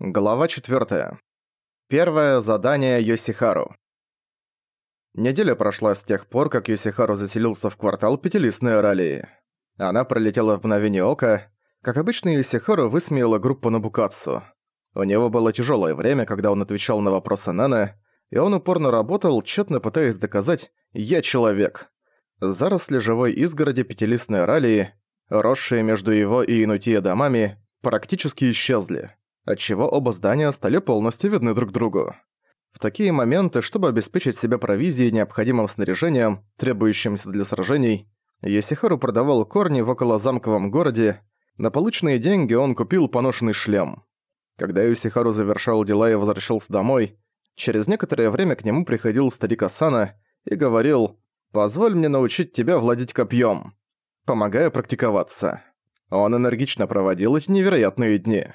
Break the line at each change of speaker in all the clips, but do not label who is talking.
Глава 4. Первое задание Йосихару. Неделя прошла с тех пор, как Йосихару заселился в квартал Пятилистной Оралии. Она пролетела в мгновение ока. Как обычно, Йосихару высмеяла группу Набукатсу. У него было тяжелое время, когда он отвечал на вопросы Нана, и он упорно работал, тщетно пытаясь доказать «я человек». Заросли живой изгороди Пятилистной Оралии, росшие между его и Инутия домами, практически исчезли отчего оба здания стали полностью видны друг другу. В такие моменты, чтобы обеспечить себя провизией и необходимым снаряжением, требующимся для сражений, Есихару продавал корни в околозамковом городе, на полученные деньги он купил поношенный шлем. Когда Юсихару завершал дела и возвращался домой, через некоторое время к нему приходил старик Асана и говорил «Позволь мне научить тебя владеть копьем», помогая практиковаться. Он энергично проводил эти невероятные дни.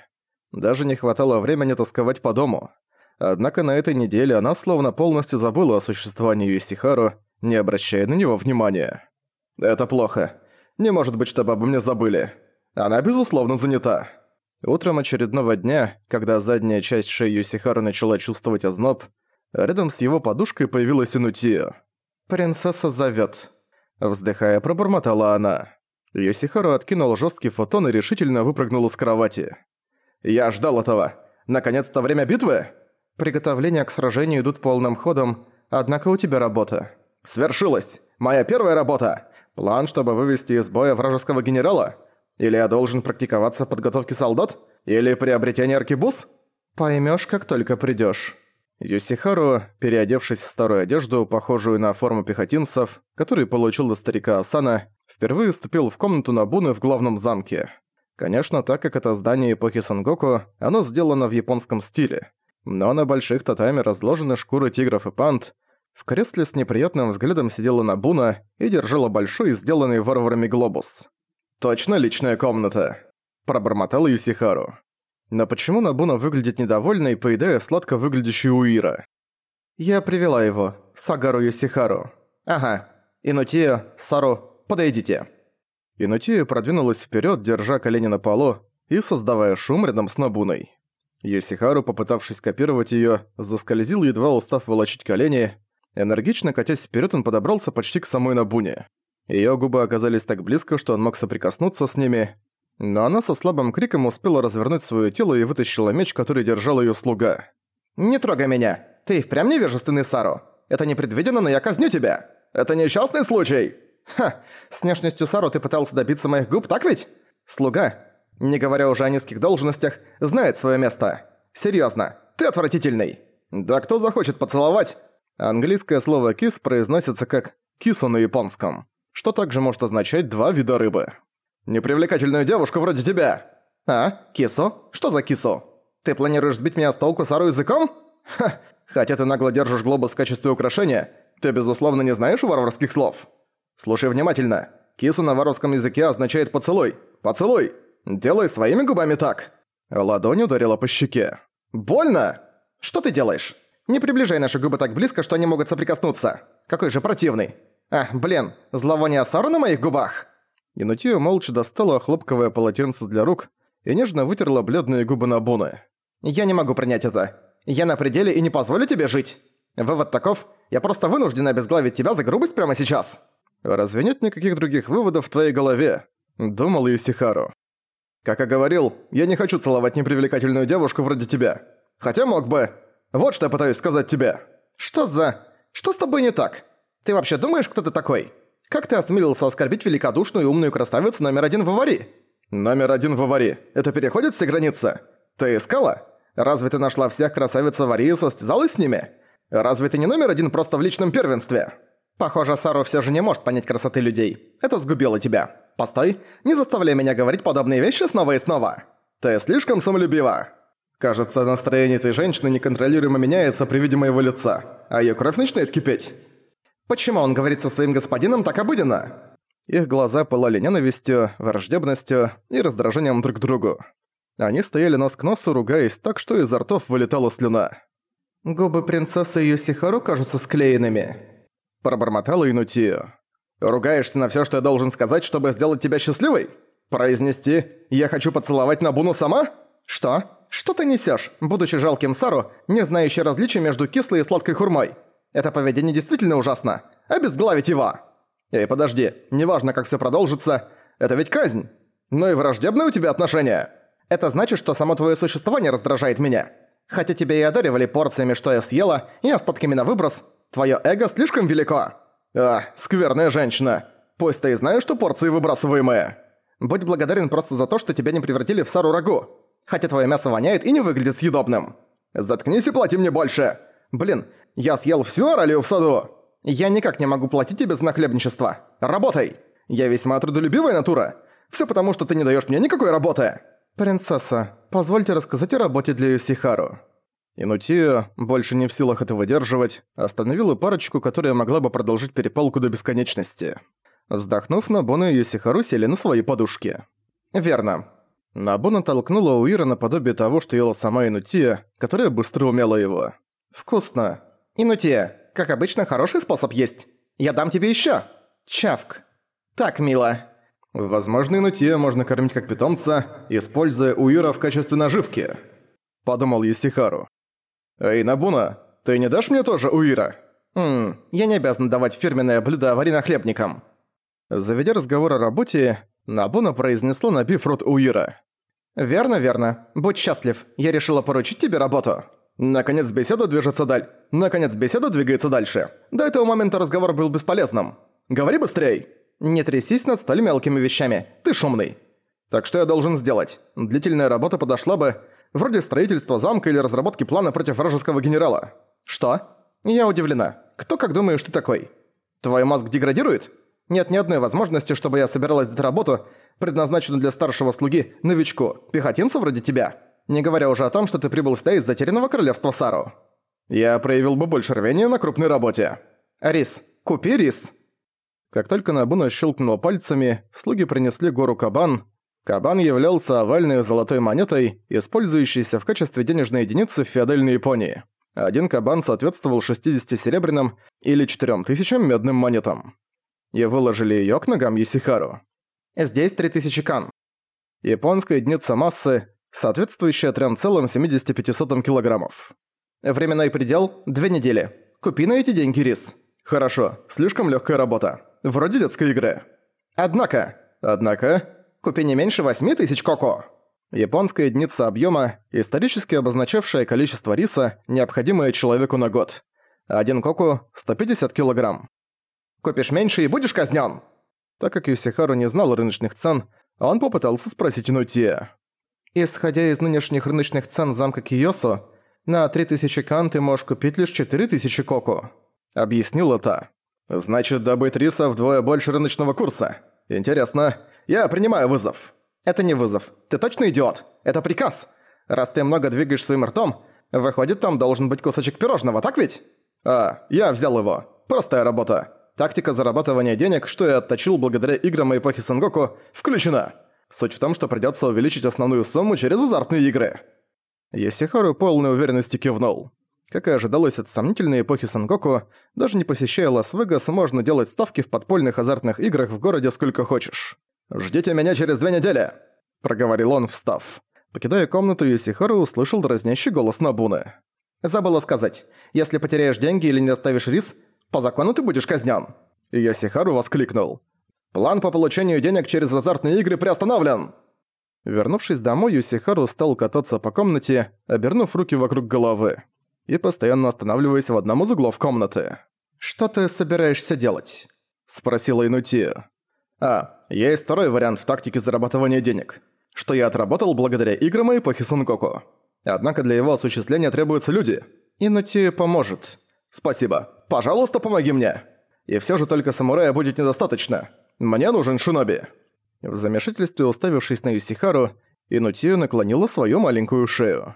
Даже не хватало времени тосковать по дому. Однако на этой неделе она словно полностью забыла о существовании Юсихару, не обращая на него внимания. «Это плохо. Не может быть, чтобы обо мне забыли. Она, безусловно, занята». Утром очередного дня, когда задняя часть шеи Юсихару начала чувствовать озноб, рядом с его подушкой появилась Инутия. «Принцесса зовёт», — вздыхая, пробормотала она. Юсихару откинул жесткий фотон и решительно выпрыгнул из кровати. Я ждал этого. Наконец-то время битвы? Приготовления к сражению идут полным ходом, однако у тебя работа. Свершилось! Моя первая работа! План, чтобы вывести из боя вражеского генерала? Или я должен практиковаться в подготовке солдат? Или приобретение аркебуз? Поймёшь, как только придёшь. Юсихару, переодевшись в старую одежду, похожую на форму пехотинцев, который получил от старика Асана, впервые вступил в комнату Набуны в главном замке. Конечно, так как это здание эпохи Сангоку, оно сделано в японском стиле. Но на больших татами разложены шкуры тигров и панд. В кресле с неприятным взглядом сидела Набуна и держала большой, сделанный варварами глобус. «Точно личная комната!» – пробормотал Юсихару. Но почему Набуна выглядит недовольной, поедая сладко выглядящую Уира? «Я привела его, Сагару Юсихару. Ага. Инутия, Сару, подойдите». Инутия продвинулась вперед, держа колени на полу и создавая шум рядом с Набуной. Йосихару, попытавшись копировать ее, заскользил, едва устав волочить колени. Энергично катясь вперед, он подобрался почти к самой Набуне. Ее губы оказались так близко, что он мог соприкоснуться с ними, но она со слабым криком успела развернуть свое тело и вытащила меч, который держал ее слуга. «Не трогай меня! Ты впрямь невежественный Сару! Это непредвиденно, но я казню тебя! Это несчастный случай!» Ха, с внешностью Сару ты пытался добиться моих губ, так ведь? Слуга, не говоря уже о низких должностях, знает свое место. Серьезно, ты отвратительный. Да кто захочет поцеловать? Английское слово «кис» произносится как «кису» на японском, что также может означать два вида рыбы. Непривлекательную девушку вроде тебя. А, кису? Что за кису? Ты планируешь сбить меня с толку Сару языком? Ха, хотя ты нагло держишь глобус в качестве украшения, ты безусловно не знаешь варварских слов. Слушай внимательно. Кису на варварском языке означает «поцелуй». «Поцелуй! Делай своими губами так!» Ладонь ударила по щеке. «Больно? Что ты делаешь? Не приближай наши губы так близко, что они могут соприкоснуться. Какой же противный. А, блин, зловоние Сару на моих губах!» Инутия молча достала хлопковое полотенце для рук и нежно вытерла бледные губы на Буны. «Я не могу принять это. Я на пределе и не позволю тебе жить. Вывод таков, я просто вынуждена обезглавить тебя за грубость прямо сейчас». «Разве нет никаких других выводов в твоей голове?» – думал Юсихару. «Как и говорил, я не хочу целовать непривлекательную девушку вроде тебя. Хотя мог бы. Вот что я пытаюсь сказать тебе. Что за... Что с тобой не так? Ты вообще думаешь, кто ты такой? Как ты осмелился оскорбить великодушную и умную красавицу номер один в аварии? Номер один в аварии. Это переходит все границы? Ты искала? Разве ты нашла всех красавиц аварии и состязалась с ними? Разве ты не номер один просто в личном первенстве?» Похоже, Сару все же не может понять красоты людей. Это сгубило тебя. Постой, не заставляй меня говорить подобные вещи снова и снова. Ты слишком самолюбива. Кажется, настроение этой женщины неконтролируемо меняется при виде моего лица, а ее кровь начинает кипеть. Почему он говорит со своим господином так обыденно? Их глаза пылали ненавистью, враждебностью и раздражением друг к другу. Они стояли нос к носу, ругаясь так, что изо ртов вылетала слюна. «Губы принцессы Юсихару кажутся склеенными», Пробормотала Инутия. «Ругаешься на всё, что я должен сказать, чтобы сделать тебя счастливой? Произнести «Я хочу поцеловать Набуну сама»? «Что? Что ты несешь, будучи жалким Сару, не знающий различия между кислой и сладкой хурмой? Это поведение действительно ужасно. Обезглавить его!» «Эй, подожди, неважно, как все продолжится, это ведь казнь. Ну и враждебные у тебя отношения. Это значит, что само твое существование раздражает меня. Хотя тебя и одаривали порциями, что я съела, и остатками на выброс, твое эго слишком велико. А, скверная женщина. Пусть ты и знаешь, что порции выбрасываемые. Будь благодарен просто за то, что тебя не превратили в сару рагу. Хотя твое мясо воняет и не выглядит съедобным. Заткнись и плати мне больше. Блин, я съел всю оралию в саду. Я никак не могу платить тебе за нахлебничество. Работай. Я весьма трудолюбивая натура. Все потому, что ты не даешь мне никакой работы. Принцесса, позвольте рассказать о работе для Юсихару. Инутия, больше не в силах это выдерживать, остановила парочку, которая могла бы продолжить перепалку до бесконечности. Вздохнув, Набуна и Юсихару сели на свои подушки. «Верно». Набуна толкнула Уира наподобие того, что ела сама Инутия, которая быстро умела его. «Вкусно». «Инутия, как обычно, хороший способ есть. Я дам тебе ещё». «Чавк». «Так, мило». Возможно, Инутия можно кормить как питомца, используя Уира в качестве наживки. Подумал Юсихару. «Эй, Набуна, ты не дашь мне тоже Уира?» «Ммм, я не обязан давать фирменное блюдо аваринохлебникам». Заведя разговор о работе, Набуна произнесла, набив рот Уира. «Верно, верно. Будь счастлив. Я решила поручить тебе работу». Наконец беседа движется даль. Наконец беседа двигается дальше. До этого момента разговор был бесполезным. Говори быстрей. Не трясись над столь мелкими вещами. Ты шумный. Так что я должен сделать? Длительная работа подошла бы, вроде строительства замка или разработки плана против вражеского генерала. Что? Я удивлена. Кто как думаешь ты такой? Твой мозг деградирует? Нет ни одной возможности, чтобы я собиралась делать работу, предназначенную для старшего слуги, новичку, пехотинцу вроде тебя. Не говоря уже о том, что ты прибыл сюда из затерянного королевства Сару. Я проявил бы больше рвения на крупной работе. Рис. Купи рис. Как только Набуна щелкнула пальцами, слуги принесли гору кабан. Кабан являлся овальной золотой монетой, использующейся в качестве денежной единицы в феодальной Японии. Один кабан соответствовал 60 серебряным или 4000 медным монетам. И выложили её к ногам Юсихару. Здесь 3000 кан. Японская единица массы, соответствующая 3,75 килограммов. Временной предел – две недели. Купи на эти деньги рис. Хорошо, слишком легкая работа. Вроде детской игры. Однако, однако, купи не меньше 8 тысяч коко. Японская единица объема, исторически обозначавшая количество риса, необходимое человеку на год. Один коку – 150 килограмм. Купишь меньше и будешь казнен. Так как Юсихару не знал рыночных цен, он попытался спросить Инутия. Исходя из нынешних рыночных цен замка Киосо, на 3000 кан ты можешь купить лишь 4000 коку. Объяснила та. Значит, добыть риса вдвое больше рыночного курса. Интересно. Я принимаю вызов. Это не вызов. Ты точно идиот? Это приказ. Раз ты много двигаешь своим ртом, выходит, там должен быть кусочек пирожного, так ведь? А, я взял его. Простая работа. Тактика зарабатывания денег, что я отточил благодаря играм эпохи Сангоку, включена. Суть в том, что придётся увеличить основную сумму через азартные игры. Есихару полной уверенности кивнул. Как и ожидалось от сомнительной эпохи Сангоку, даже не посещая Лас-Вегас, можно делать ставки в подпольных азартных играх в городе сколько хочешь. «Ждите меня через две недели!» – проговорил он, встав. Покидая комнату, Юсихару услышал дразнящий голос Набуны. «Забыла сказать, если потеряешь деньги или не доставишь рис, по закону ты будешь казнен!» И Юсихару воскликнул. План по получению денег через азартные игры приостановлен!» Вернувшись домой, Юсихару стал кататься по комнате, обернув руки вокруг головы, и постоянно останавливаясь в одном из углов комнаты. «Что ты собираешься делать?» – спросила Инутия. «А, есть второй вариант в тактике зарабатывания денег, что я отработал благодаря играм и эпохи Сункоку. Однако для его осуществления требуются люди. Инутия поможет. Спасибо. Пожалуйста, помоги мне. И все же только самурая будет недостаточно. Мне нужен шиноби». В замешательстве уставившись на Юсихару, Инутию наклонила свою маленькую шею.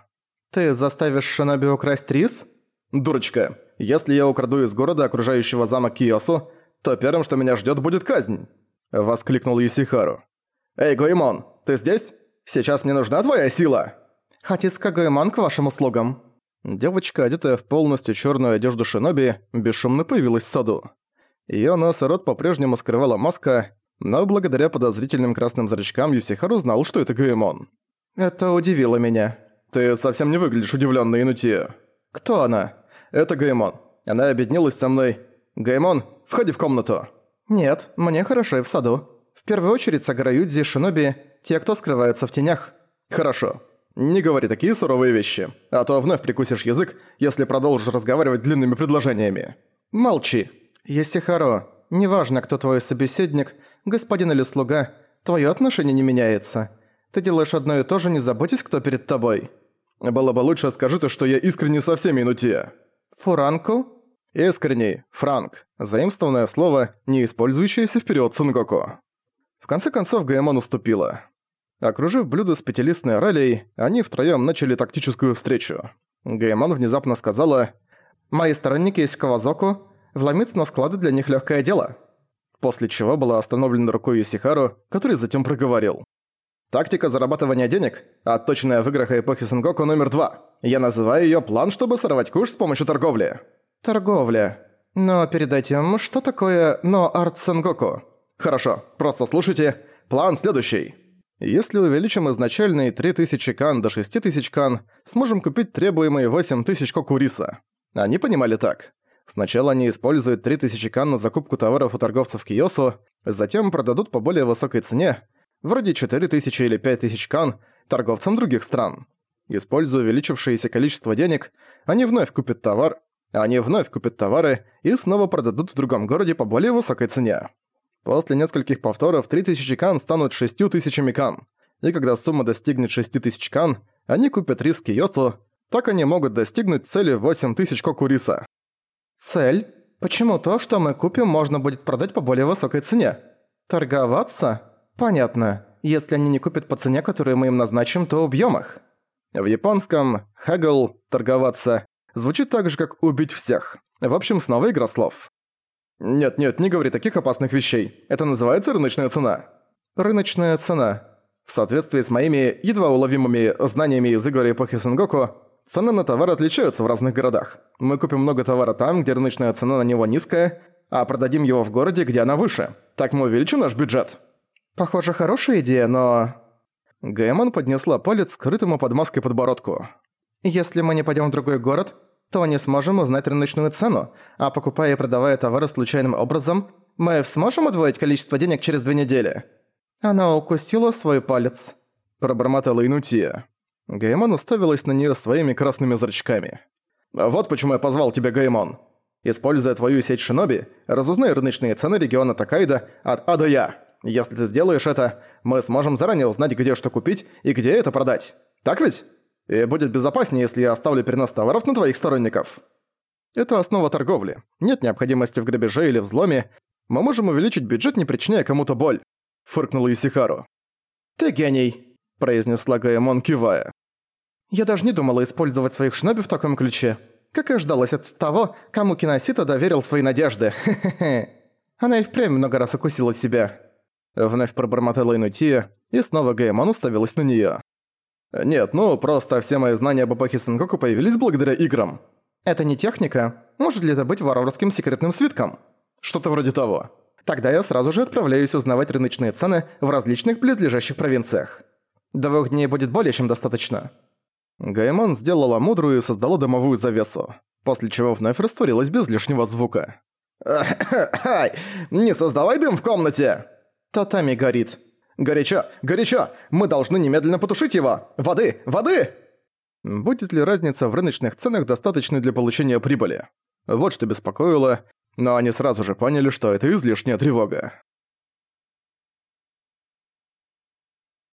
«Ты заставишь шиноби украсть рис?» «Дурочка, если я украду из города окружающего замок Киосу, то первым, что меня ждет, будет казнь!» Воскликнул Юсихару. «Эй, Гоймон, ты здесь? Сейчас мне нужна твоя сила!» «Хатиска Гоймон к вашим услугам!» Девочка, одетая в полностью черную одежду шиноби, бесшумно появилась в саду. Её нос и рот по-прежнему скрывала маска, но благодаря подозрительным красным зрачкам Юсихару знал, что это Гуэмон. Это удивило меня. Ты совсем не выглядишь удивлённой, Инути. Кто она? Это Гаймон. Она объединилась со мной. Гаймон, входи в комнату. Нет, мне хорошо и в саду. В первую очередь Сагара Юдзи, Шиноби, те, кто скрывается в тенях. Хорошо. Не говори такие суровые вещи, а то вновь прикусишь язык, если продолжишь разговаривать длинными предложениями. Молчи. Есихаро, неважно, кто твой собеседник, господин или слуга, твое отношение не меняется. Ты делаешь одно и то же, не заботясь, кто перед тобой. Было бы лучше скажи ты, что я искренне со всеми Инутия. Фуранку? Искренний, Франк. Заимствованное слово, не использующееся в период Сангоку. В конце концов Гаймон уступила. Окружив блюдо с пятилистной оралией, они втроём начали тактическую встречу. Гаймон внезапно сказала «Мои сторонники из Кавазоку, вломиться на склады для них легкое дело». После чего была остановлена рукой Юсихару, который затем проговорил. Тактика зарабатывания денег, отточенная в играх эпохи Сенгоку номер два. Я называю её план, чтобы сорвать куш с помощью торговли. Торговля. Но перед этим, что такое «но арт Сенгоку»? Хорошо, просто слушайте. План следующий. Если увеличим изначальные 3000 кан до 6000 кан, сможем купить требуемые 8000 кокуриса. Они понимали так. Сначала они используют 3000 кан на закупку товаров у торговцев Киосу, затем продадут по более высокой цене, вроде 4000 или 5000 кан, торговцам других стран. Используя увеличившееся количество денег, они вновь купят товар, они вновь купят товары и снова продадут в другом городе по более высокой цене. После нескольких повторов 3000 кан станут 6000 кан. И когда сумма достигнет 6000 кан, они купят рис Киосу, так они могут достигнуть цели 8000 кокуриса. Цель? Почему то, что мы купим, можно будет продать по более высокой цене? Торговаться? Понятно. Если они не купят по цене, которую мы им назначим, то убьем их. В японском «хагл» – «торговаться» звучит так же, как «убить всех». В общем, снова игра слов. Нет-нет, не говори таких опасных вещей. Это называется рыночная цена. Рыночная цена. В соответствии с моими едва уловимыми знаниями из игр эпохи Сенгоку, цены на товар отличаются в разных городах. Мы купим много товара там, где рыночная цена на него низкая, а продадим его в городе, где она выше. Так мы увеличим наш бюджет. Похоже, хорошая идея, но... Гаймон поднесла палец скрытому под маской подбородку. «Если мы не пойдем в другой город, то не сможем узнать рыночную цену, а покупая и продавая товары случайным образом, мы сможем удвоить количество денег через две недели». Она укусила свой палец. Пробормотала Инутия. Гаймон уставилась на нее своими красными зрачками. «Вот почему я позвал тебя, Гаймон. Используя твою сеть Шиноби, разузнай рыночные цены региона Такайда от А до Я». Если ты сделаешь это, мы сможем заранее узнать, где что купить и где это продать. Так ведь? И будет безопаснее, если я оставлю перенос товаров на твоих сторонников. Это основа торговли. Нет необходимости в грабеже или взломе. Мы можем увеличить бюджет, не причиняя кому-то боль. Фыркнула Исихару. «Ты гений», – произнесла Гаэмон, кивая. «Я даже не думала использовать своих шноби в таком ключе. Как и ожидалось от того, кому Киносита доверил свои надежды. Она и впрямь много раз укусила себя. Вновь пробормотала Инутия, и снова Геймон уставилась на неё. «Нет, ну, просто все мои знания об эпохе Сенгоку появились благодаря играм. Это не техника. Может ли это быть варварским секретным свитком? Что-то вроде того. Тогда я сразу же отправляюсь узнавать рыночные цены в различных близлежащих провинциях. Двух дней будет более чем достаточно». Гаймон сделала мудрую и создала дымовую завесу, после чего вновь растворилась без лишнего звука. «Ай, не создавай дым в комнате!» Татами горит. Горячо, горячо! Мы должны немедленно потушить его! Воды, воды! Будет ли разница в рыночных ценах достаточной для получения прибыли? Вот что беспокоило, но они сразу же поняли, что это излишняя тревога.